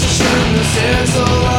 Just turn the sizzle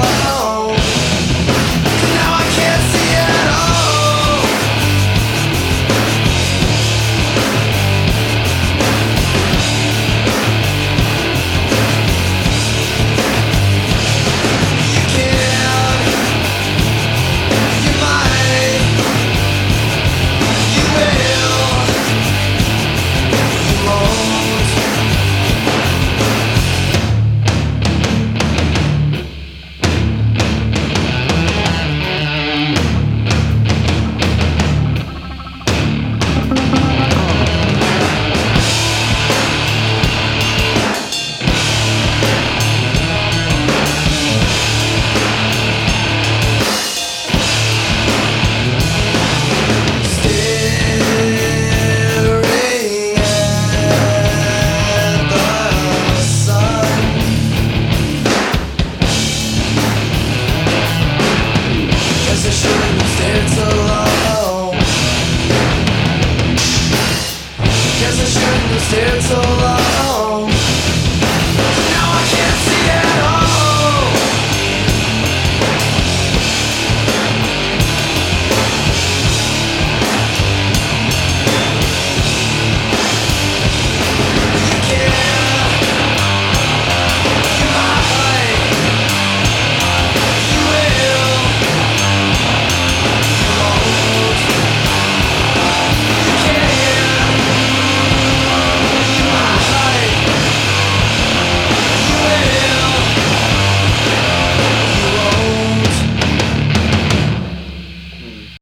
lasted so long